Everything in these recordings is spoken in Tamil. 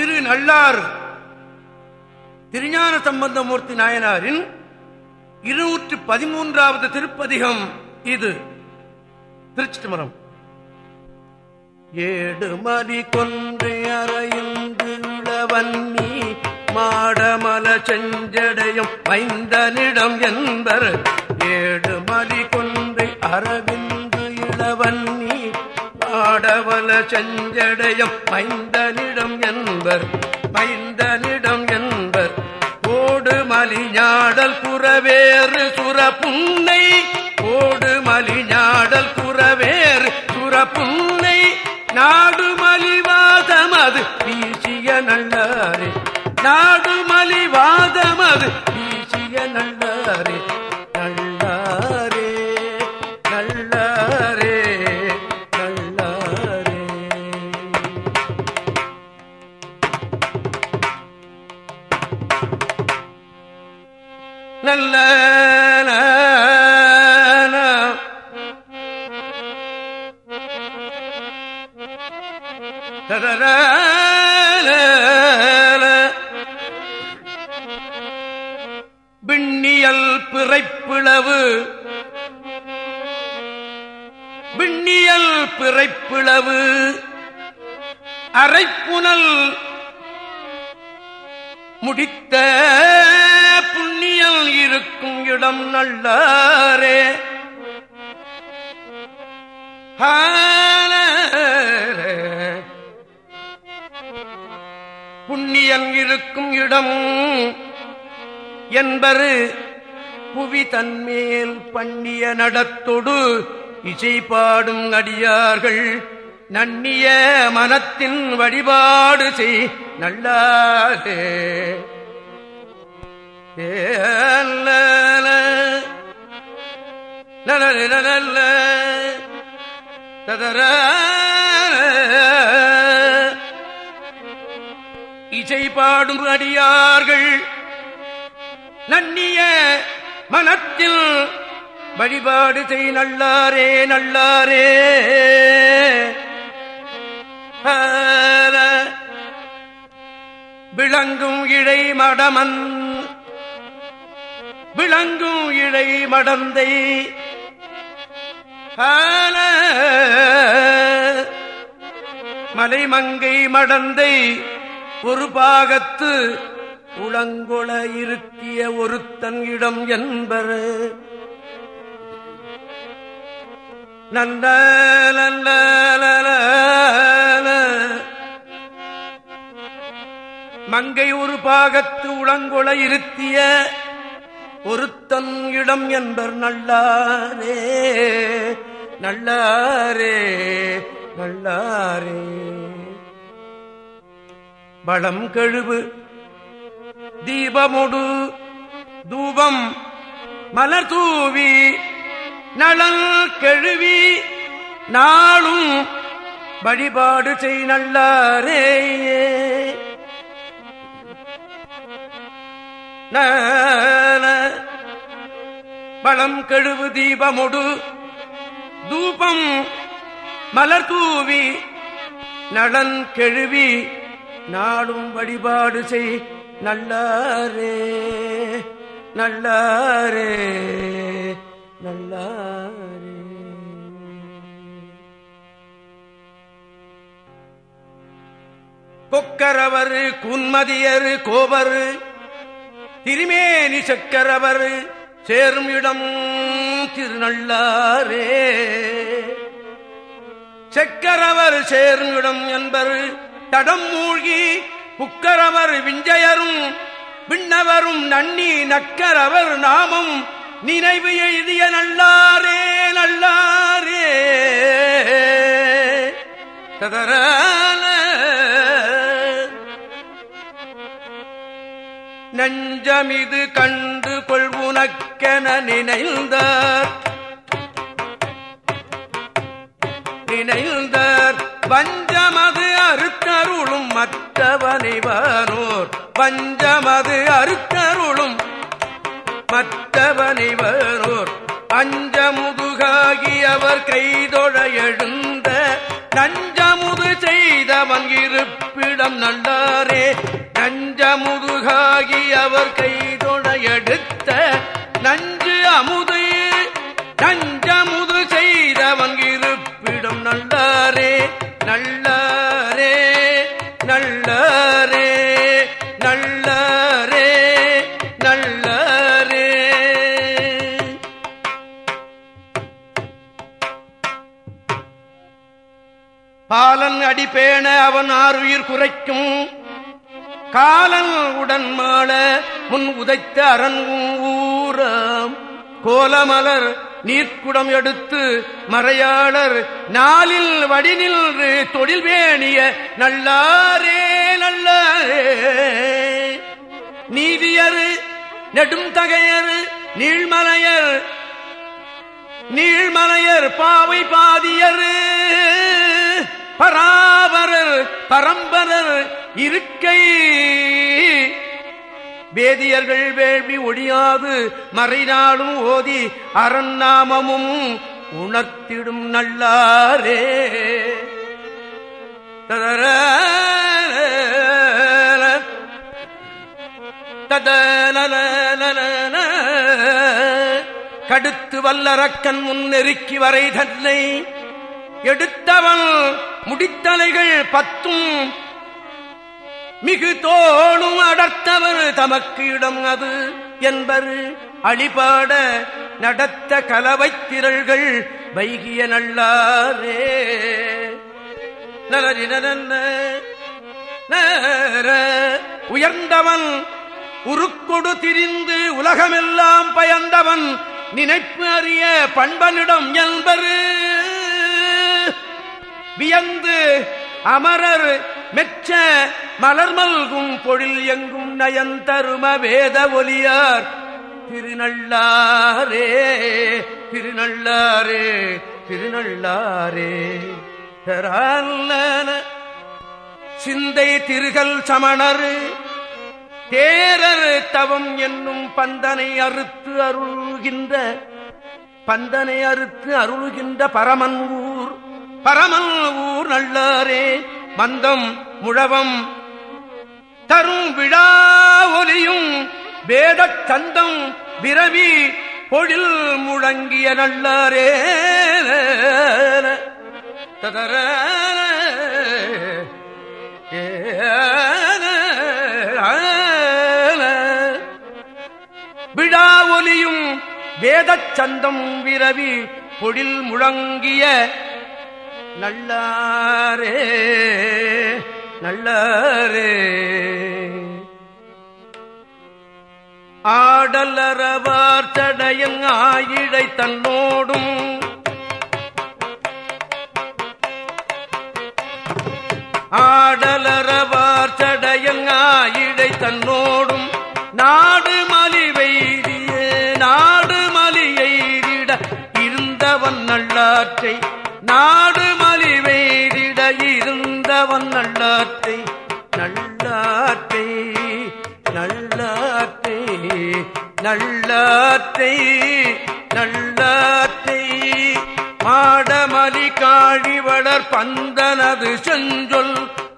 திரு நல்லாறு திருஞான சம்பந்தமூர்த்தி நாயனாரின் இருநூற்று பதிமூன்றாவது திருப்பதிகம் இது. திருச்சிட்டமரம் ஏடுமதி கொன்று அறையுந்து இளவன்னி மாடமல செஞ்சடையும் மைந்தனிடம் என்பர். ஏடுமதி கொன்றை அரவிந்து இளவன் நீ ஆடவல செஞ்சடையம் மைந்தனிடம் என்பர் மைந்தனிடம் என்பர். ஓடு மலிஞாடல் புறவேறு சுர புன்னை விண்ணியல் பிறைப்பிளவு. விண்ணியல் பிறைப்பிளவு. அரைப்புனல் முடித்த புண்ணியல் இருக்கும் இடம் நல்லாரே. ஹா புவியன் இருக்கும் இடம் என்பரு புவி தன்மேல் பண்ணிய நடத்தொடு இசை பாடும் அடியார்கள் நன்னிய மனத்தின் வழிபாடு செய் நல்லாதே நல்ல ததர இசை பாடும் அடியார்கள். நன்னிய மனத்தில் வழிபாடு செய் நல்லாரே நல்லாரே. விளங்கும் இழை மடமன். விளங்கும் இழை மடந்தை. மலைமங்கை மடந்தை. ஒரு பாகத்து உளங்கொள இருக்கிய ஒருத்தன் இடம் என்பர். நந்த மங்கை ஒரு பாகத்து உளங்கொள இருத்திய ஒருத்தன் இடம் என்பர் நல்லாரே. நல்லாரே நல்லாரே. பழம் கழுவு. தீபமுடு. தூபம் மலர் தூவி. நலன் கழுவி. நாளும் வழிபாடு செய் நல்லாரே. பழம் கழுவு தீபமுடு. தூபம் மலர் தூவி. நலன் கெழுவி. நாளும் வழிபாடு செய் நல்லாரே நல்லாரே நல்லாரே. கொக்கரவர் குன்மதியர் கோபர் திருமேனி சக்கரவர் சேரும் இடம் திருநள்ளாரே. செக்கரவர் சேரும் இடம் என்பர் தடம் மூழ்கி புக்கரவர் விஞ்சயரும் விண்ணவரும் நன்னி நக்கரவர் நாமம் நினைவு எழுதிய நல்லாரே நல்லாரே. ததரான நஞ்சமிது கண்டு கொள்வுனக்கென நினைந்தார். நினைந்தார் பஞ்சமது அருளும் மற்றவனைவானோர் பஞ்சமது அறுத்தருளும் மற்றவனைவரோர் அஞ்சமுதுகாகி அவர் கைதொழ எழுந்த நஞ்சமுது செய்தவன் இருப்பிடம் நல்லாரே. நஞ்சமுதுகாகி அவர் கைதொட எடுத்த நஞ்சு அமுது நஞ்சமுது செய்தவன் இருப்பிடம் நல்லாரே. நல்ல அவன் ஆறுயிர் குறைக்கும். காலன் உடன் மாள முன் உதைத்த அரண் ஊரம். கோலமலர் நீர்க்குடம் எடுத்து மறையாளர் நாளில் வடிநில் தொழில் வேணிய நல்லாரே நல்லாரே. நீதியர் நெடும் தகையர் நீழ்மலையர் நீழ்மலையர் பாவை பாதியர். பராபரர் பரம்பரர் இருக்கை. வேதியர்கள் வேள்வி ஒழியாது மறைநாளும் ஓதி அரண்நாமமும் உணர்த்திடும் நல்லாரே. ததர கடுத்து வல்லரக்கன் முன் நெருக்கி வரை தன்னை எடுத்தவன் முடித்தலைகள் பத்தும். மிகு தோணும் அடர்த்தவர் தமக்கு இடம் அது என்பர். அழிபாட நடத்த கலவை திரள்கள் வைகிய நல்லாரே. நலரின உயர்ந்தவன் உருக்கொடு திரிந்து உலகமெல்லாம் பயந்தவன். நினைப்பு அறிய பண்பனிடம் என்பரு. வியந்து அமரர் மெச்ச மலர்மல்கும் பொழில் எங்கும் நயந்தரும வேத ஒலியார். திருநள்ளாரே திருநள்ளாரே திருநள்ளாரே. சிந்தை திருகல் சமணர். தேரர் தவம் என்னும் பந்தனை அறுத்து அருள்கின்ற பந்தனை அறுத்து அருள்கின்ற பரமன் ஊர். பரமன் ஊர் நல்லாரே மந்தம் முழவம். தரும் விழா ஒலியும் வேதச் சந்தம் விரவி பொழில் முழங்கிய நல்லாரே. ததர விழா ஒலியும் வேதச் சந்தம் விரவி பொழில் முழங்கிய நல்லாரே நல்லாரே. ஆடலரவார் தடையங் ஆயிழை தன்னோடும். ஆடலரவார் தடையங் ஆயிழை தன்னோடும். நாடு மலி வைதிய நாடு மலியை இருந்தவன் நல்லாற்றை நாடு நல்லாற்றை நல்லாற்றை. மாடமலி காழிவளர் பந்தனது செஞ்சொல்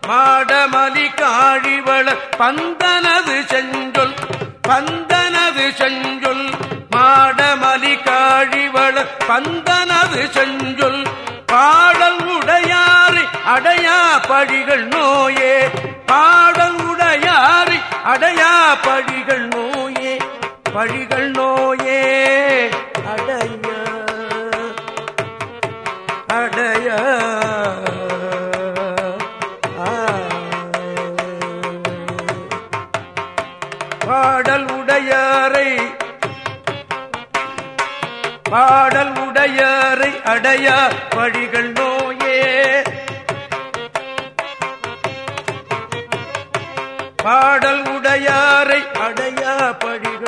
மாடமலி காழிவளர் பந்தனது செஞ்சொல் பந்தனது செஞ்சொல் மாடமலி காழிவளர் பந்தனது செஞ்சொல். பாடல் உடையாறு அடையா பழிகள் நோயே பாடல் உடையாறு அடையா பழிகள் நோய் பழிகள் நோயே. அடைய. அடைய. பாடல் உடையாரை. பாடல் உடையாரை அடைய. வழிகள் நோயே. பாடல் உடையாரை அடைய. படிகள்